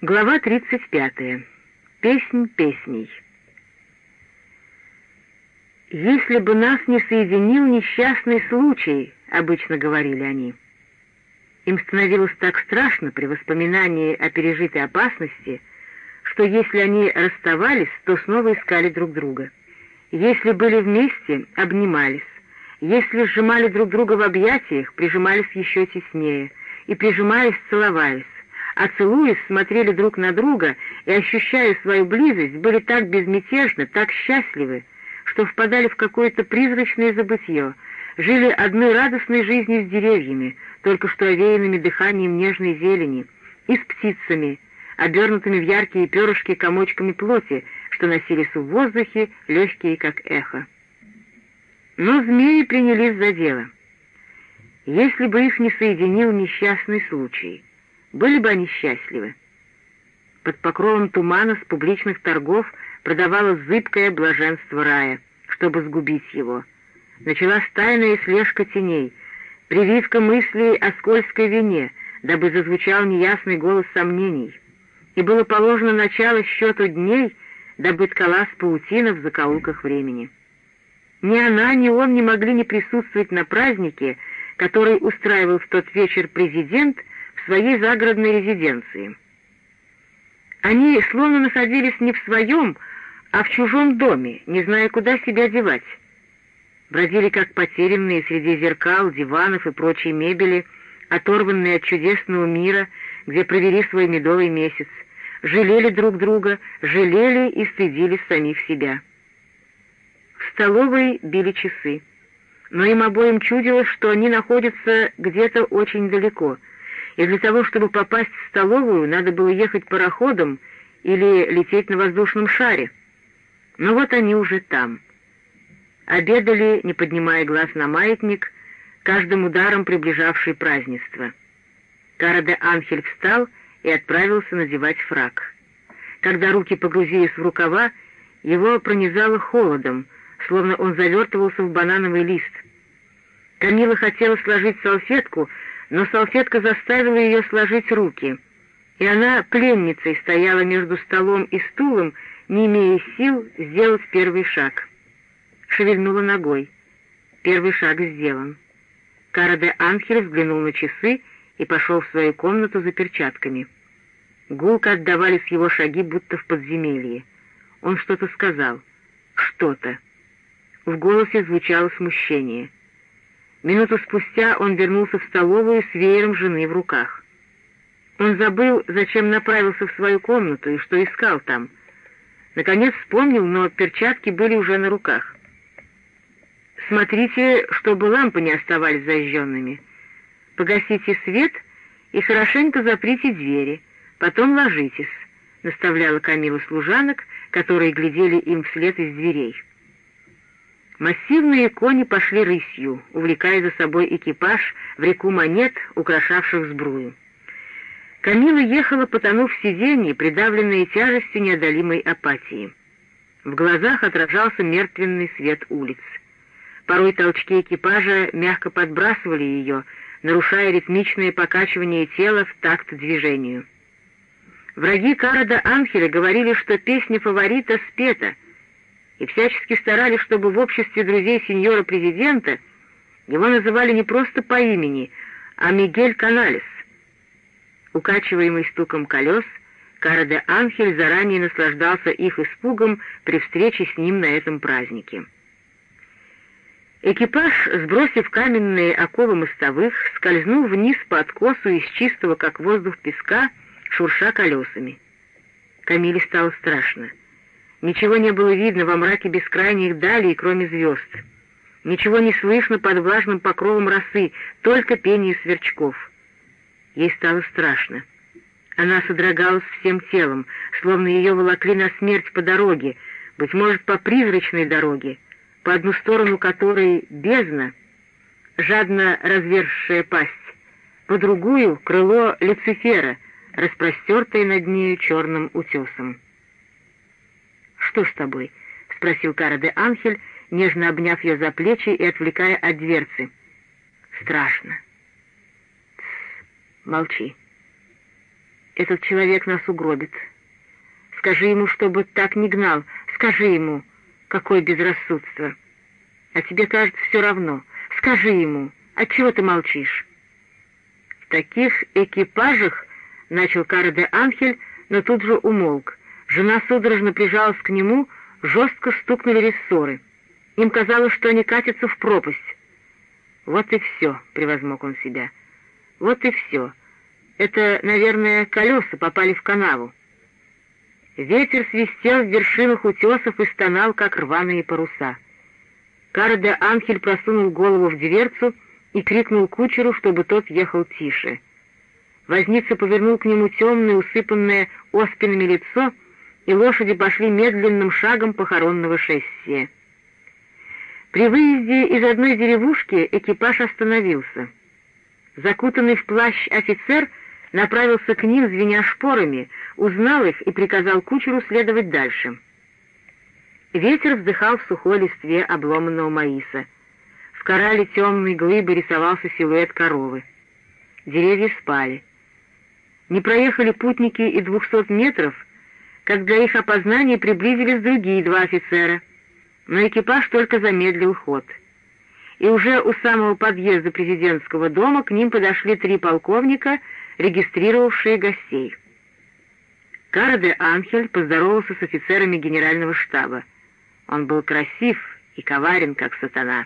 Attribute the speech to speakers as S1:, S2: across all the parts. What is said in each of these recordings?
S1: Глава 35. Песнь песней. «Если бы нас не соединил несчастный случай», — обычно говорили они. Им становилось так страшно при воспоминании о пережитой опасности, что если они расставались, то снова искали друг друга. Если были вместе, обнимались. Если сжимали друг друга в объятиях, прижимались еще теснее. И, прижимаясь, целовались а целуясь, смотрели друг на друга и, ощущая свою близость, были так безмятежны, так счастливы, что впадали в какое-то призрачное забытье, жили одной радостной жизнью с деревьями, только что овеянными дыханием нежной зелени, и с птицами, обернутыми в яркие перышки комочками плоти, что носились в воздухе, легкие, как эхо. Но змеи принялись за дело. Если бы их не соединил несчастный случай — были бы они счастливы. Под покровом тумана с публичных торгов продавалось зыбкое блаженство рая, чтобы сгубить его. Началась тайная слежка теней, прививка мыслей о скользкой вине, дабы зазвучал неясный голос сомнений. И было положено начало счету дней, дабы ткалась паутина в закоулках времени. Ни она, ни он не могли не присутствовать на празднике, который устраивал в тот вечер президент — своей загородной резиденции. Они словно находились не в своем, а в чужом доме, не зная, куда себя девать. Бродили как потерянные среди зеркал, диванов и прочей мебели, оторванные от чудесного мира, где провели свой медовый месяц, жалели друг друга, жалели и стыдили самих себя. В столовой били часы, но им обоим чудилось, что они находятся где-то очень далеко — и для того, чтобы попасть в столовую, надо было ехать пароходом или лететь на воздушном шаре. Но вот они уже там. Обедали, не поднимая глаз на маятник, каждым ударом приближавший празднество. Кара де Анхель встал и отправился надевать фраг. Когда руки погрузились в рукава, его пронизало холодом, словно он завертывался в банановый лист. Камила хотела сложить салфетку, но салфетка заставила ее сложить руки, и она пленницей стояла между столом и стулом, не имея сил сделать первый шаг. Шевельнула ногой. Первый шаг сделан. Кара де Анхель взглянул на часы и пошел в свою комнату за перчатками. Гулко отдавались его шаги, будто в подземелье. Он что-то сказал. Что-то. В голосе звучало смущение — Минуту спустя он вернулся в столовую с веером жены в руках. Он забыл, зачем направился в свою комнату и что искал там. Наконец вспомнил, но перчатки были уже на руках. «Смотрите, чтобы лампы не оставались зажженными. Погасите свет и хорошенько заприте двери, потом ложитесь», — наставляла Камила служанок, которые глядели им вслед из дверей. Массивные кони пошли рысью, увлекая за собой экипаж в реку монет, украшавших сбрую. Камила ехала, потонув в сиденье, придавленная тяжестью неодолимой апатии. В глазах отражался мертвенный свет улиц. Порой толчки экипажа мягко подбрасывали ее, нарушая ритмичное покачивание тела в такт движению. Враги Карада Анхеля говорили, что песня фаворита спета — и всячески старались, чтобы в обществе друзей сеньора-президента его называли не просто по имени, а Мигель Каналес. Укачиваемый стуком колес, Кара де Анхель заранее наслаждался их испугом при встрече с ним на этом празднике. Экипаж, сбросив каменные оковы мостовых, скользнул вниз по откосу из чистого, как воздух песка, шурша колесами. Камиле стало страшно. Ничего не было видно во мраке бескрайних далей, кроме звезд. Ничего не слышно под влажным покровом росы, только пение сверчков. Ей стало страшно. Она содрогалась всем телом, словно ее волокли на смерть по дороге, быть может, по призрачной дороге, по одну сторону которой бездна, жадно разверзшая пасть, по другую — крыло Люцифера, распростертое над нею черным утесом. «Что с тобой?» — спросил Кара де Анхель, нежно обняв ее за плечи и отвлекая от дверцы. «Страшно». «Молчи». Этот человек нас угробит. Скажи ему, чтобы так не гнал. Скажи ему, какое безрассудство. А тебе кажется все равно. Скажи ему, отчего ты молчишь? В таких экипажах, — начал Кара де Анхель, но тут же умолк. Жена судорожно прижалась к нему, жестко стукнули рессоры. Им казалось, что они катятся в пропасть. «Вот и все», — превозмог он себя. «Вот и все. Это, наверное, колеса попали в канаву». Ветер свистел в вершинах утесов и стонал, как рваные паруса. Карде Анхель просунул голову в дверцу и крикнул кучеру, чтобы тот ехал тише. Возница повернул к нему темное, усыпанное оспинами лицо, и лошади пошли медленным шагом похоронного шествия. При выезде из одной деревушки экипаж остановился. Закутанный в плащ офицер — направился к ним, звеня шпорами, узнал их и приказал кучеру следовать дальше. Ветер вздыхал в сухой листве обломанного маиса. В корале темной глыбы рисовался силуэт коровы. Деревья спали. Не проехали путники и двухсот метров, как для их опознания приблизились другие два офицера, но экипаж только замедлил ход. И уже у самого подъезда президентского дома к ним подошли три полковника — регистрировавшие гостей. Кара де Анхель поздоровался с офицерами генерального штаба. Он был красив и коварен, как сатана.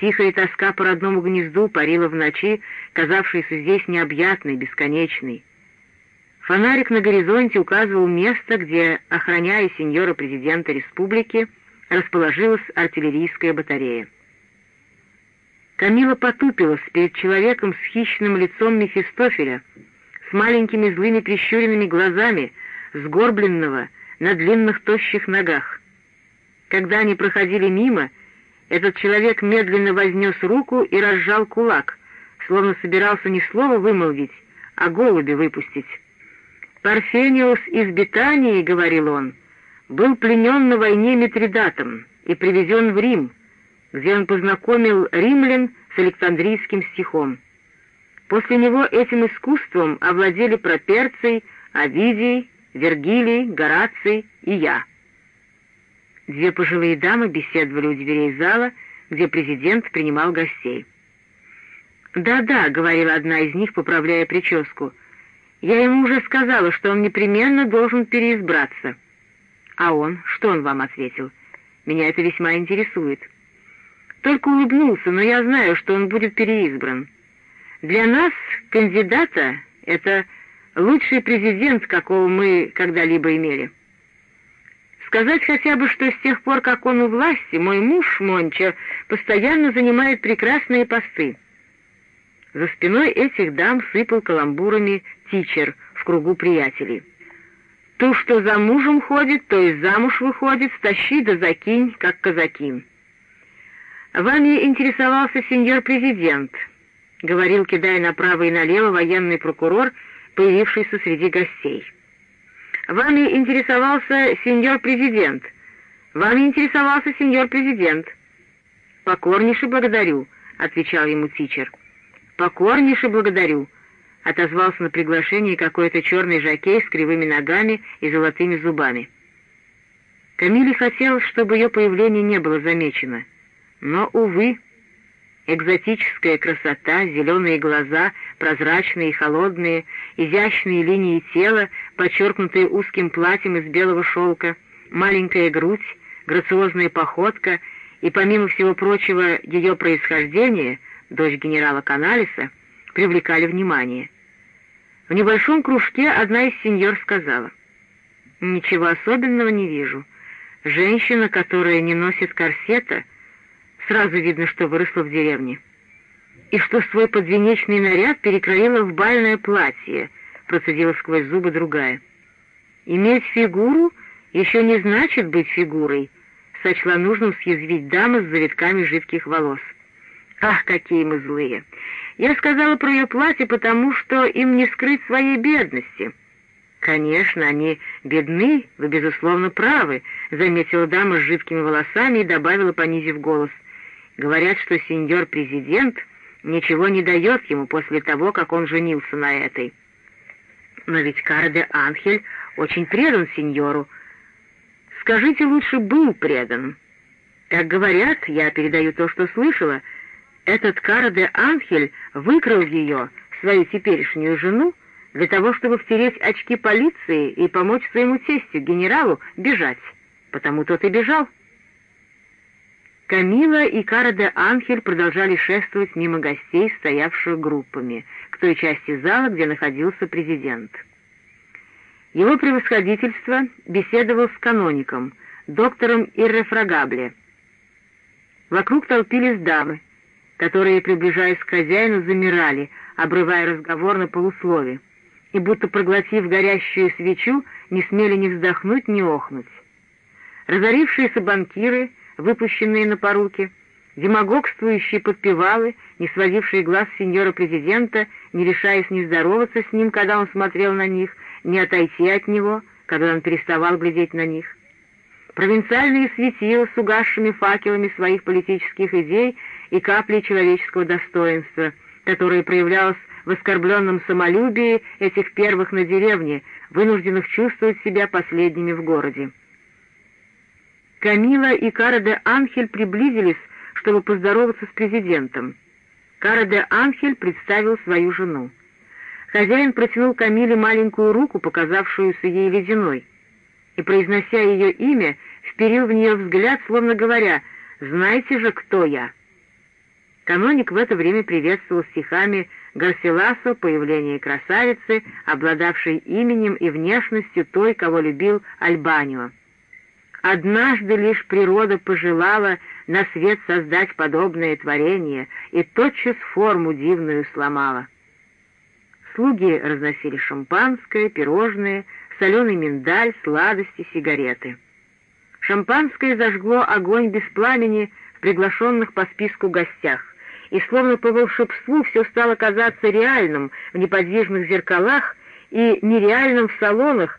S1: Тихая тоска по родному гнезду парила в ночи, казавшейся здесь необъятной, бесконечной. Фонарик на горизонте указывал место, где, охраняя сеньора-президента республики, расположилась артиллерийская батарея. Камила потупилась перед человеком с хищным лицом Мефистофеля, с маленькими злыми прищуренными глазами, сгорбленного на длинных тощих ногах. Когда они проходили мимо, этот человек медленно вознес руку и разжал кулак, словно собирался не слово вымолвить, а голуби выпустить. «Парфениус из Бетании, — говорил он, — был пленен на войне Митридатом и привезен в Рим, где он познакомил римлян с Александрийским стихом. После него этим искусством овладели Проперций, Овидий, Вергилий, Гораций и я. Две пожилые дамы беседовали у дверей зала, где президент принимал гостей. «Да-да», — говорила одна из них, поправляя прическу, — «я ему уже сказала, что он непременно должен переизбраться». «А он? Что он вам ответил? Меня это весьма интересует». Только улыбнулся, но я знаю, что он будет переизбран. Для нас, кандидата, это лучший президент, какого мы когда-либо имели. Сказать хотя бы, что с тех пор, как он у власти, мой муж, Монча, постоянно занимает прекрасные посты. За спиной этих дам сыпал каламбурами тичер в кругу приятелей. Ту, что за мужем ходит, то и замуж выходит, стащи да закинь, как казаки. «Вами интересовался сеньор-президент», — говорил, кидая направо и налево военный прокурор, появившийся среди гостей. «Вами интересовался сеньор-президент. Вами интересовался сеньор-президент». «Покорнейше благодарю», — отвечал ему тичер. «Покорнейше благодарю», — отозвался на приглашение какой-то черный жакей с кривыми ногами и золотыми зубами. Камиле хотелось, чтобы ее появление не было замечено — но, увы, экзотическая красота, зеленые глаза, прозрачные и холодные, изящные линии тела, подчеркнутые узким платьем из белого шелка, маленькая грудь, грациозная походка и, помимо всего прочего, ее происхождение, дочь генерала Каналиса, привлекали внимание. В небольшом кружке одна из сеньор сказала, «Ничего особенного не вижу. Женщина, которая не носит корсета — Сразу видно, что выросла в деревне. И что свой подвенечный наряд перекроила в бальное платье, процедила сквозь зубы другая. Иметь фигуру еще не значит быть фигурой, сочла нужным съязвить дама с завитками жидких волос. Ах, какие мы злые! Я сказала про ее платье, потому что им не скрыть своей бедности. Конечно, они бедны, вы, безусловно, правы, заметила дама с жидкими волосами и добавила, понизив голос — Говорят, что сеньор-президент ничего не дает ему после того, как он женился на этой. Но ведь Кара де Анхель очень предан сеньору. Скажите, лучше был предан. Как говорят, я передаю то, что слышала, этот Кара де Анхель выкрал ее, свою теперешнюю жену, для того, чтобы втереть очки полиции и помочь своему тестю, генералу, бежать. Потому тот и бежал. Камила и Кара де Анхель продолжали шествовать мимо гостей, стоявших группами, к той части зала, где находился президент. Его превосходительство беседовал с каноником, доктором Иррефрагабле. Вокруг толпились дамы, которые, приближаясь к хозяину, замирали, обрывая разговор на полуслове, и, будто проглотив горящую свечу, не смели ни вздохнуть, ни охнуть. Разорившиеся банкиры — выпущенные на поруки, демагогствующие подпевалы, не сводившие глаз сеньора-президента, не решаясь ни здороваться с ним, когда он смотрел на них, ни отойти от него, когда он переставал глядеть на них. Провинциальные светила с угасшими факелами своих политических идей и каплей человеческого достоинства, которое проявлялось в оскорбленном самолюбии этих первых на деревне, вынужденных чувствовать себя последними в городе. Камила и Кара де Анхель приблизились, чтобы поздороваться с президентом. Кара де Анхель представил свою жену. Хозяин протянул Камиле маленькую руку, показавшуюся ей ледяной, и, произнося ее имя, вперил в нее взгляд, словно говоря «Знаете же, кто я?» Каноник в это время приветствовал стихами Гарсиласо появление красавицы, обладавшей именем и внешностью той, кого любил Альбанио. Однажды лишь природа пожелала на свет создать подобное творение и тотчас форму дивную сломала. Слуги разносили шампанское, пирожные, соленый миндаль, сладости, сигареты. Шампанское зажгло огонь без пламени в приглашенных по списку гостях, и словно по волшебству все стало казаться реальным в неподвижных зеркалах и нереальным в салонах,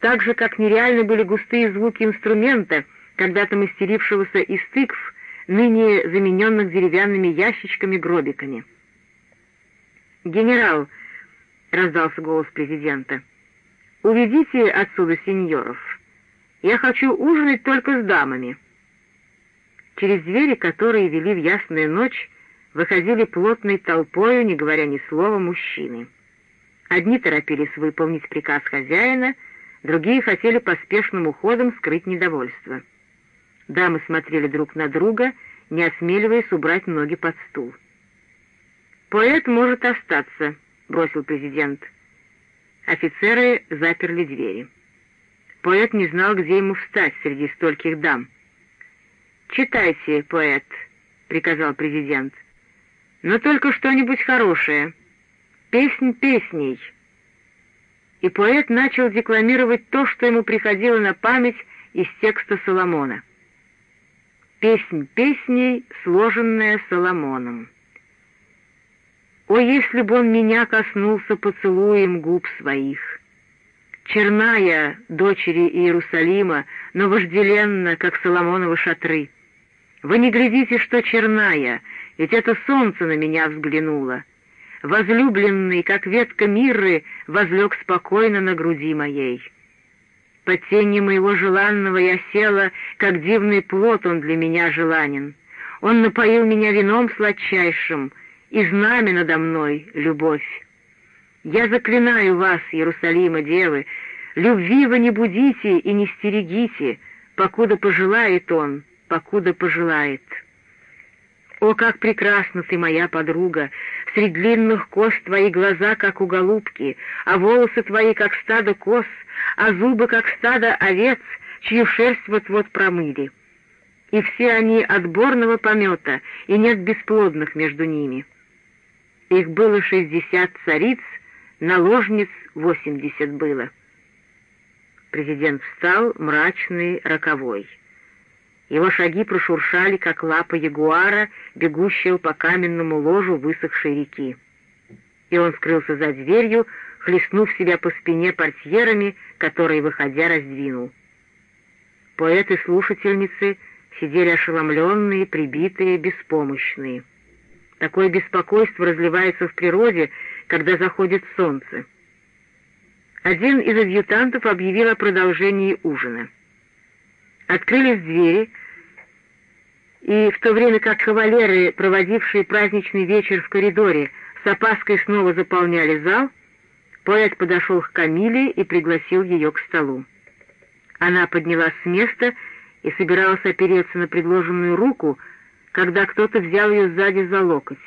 S1: так же, как нереальны были густые звуки инструмента, когда-то мастерившегося из тыкв, ныне замененных деревянными ящичками-гробиками. «Генерал», — раздался голос президента, — «уведите отсюда сеньоров. Я хочу ужинать только с дамами». Через двери, которые вели в ясную ночь, выходили плотной толпою, не говоря ни слова, мужчины. Одни торопились выполнить приказ хозяина — другие хотели поспешным уходом скрыть недовольство. Дамы смотрели друг на друга, не осмеливаясь убрать ноги под стул. «Поэт может остаться», — бросил президент. Офицеры заперли двери. Поэт не знал, где ему встать среди стольких дам. «Читайте, поэт», — приказал президент. «Но только что-нибудь хорошее. Песнь песней» и поэт начал декламировать то, что ему приходило на память из текста Соломона. Песнь песней, сложенная Соломоном. О, если бы он меня коснулся поцелуем губ своих! Черная, дочери Иерусалима, но вожделенна, как Соломоновы шатры. Вы не глядите, что черная, ведь это солнце на меня взглянуло возлюбленный, как ветка мирры, возлег спокойно на груди моей. Под тенью моего желанного я села, как дивный плод он для меня желанен. Он напоил меня вином сладчайшим, и знамя надо мной — любовь. Я заклинаю вас, Иерусалима, девы, любви вы не будите и не стерегите, покуда пожелает он, покуда пожелает». О, как прекрасна ты, моя подруга! Среди длинных кос твои глаза, как у голубки, а волосы твои, как стадо коз, а зубы, как стадо овец, чью шерсть вот-вот промыли. И все они отборного помета, и нет бесплодных между ними. Их было шестьдесят цариц, наложниц восемьдесят было. Президент встал, мрачный, роковой. Его шаги прошуршали, как лапа ягуара, бегущего по каменному ложу высохшей реки. И он скрылся за дверью, хлестнув себя по спине портьерами, которые, выходя, раздвинул. Поэты и слушательницы сидели ошеломленные, прибитые, беспомощные. Такое беспокойство разливается в природе, когда заходит солнце. один из адъютантов объявил о продолжении ужина. Открылись двери, и в то время как кавалеры, проводившие праздничный вечер в коридоре, с опаской снова заполняли зал, поэт подошел к Камиле и пригласил ее к столу. Она поднялась с места и собиралась опереться на предложенную руку, когда кто-то взял ее сзади за локоть.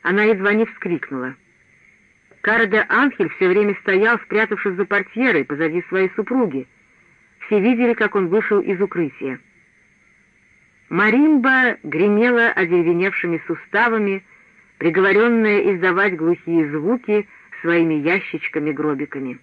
S1: Она едва не вскрикнула. Кара де Анхель все время стоял, спрятавшись за портьерой позади своей супруги. Все видели, как он вышел из укрытия. Маримба гремела одеревеневшими суставами, приговоренная издавать глухие звуки своими ящичками-гробиками.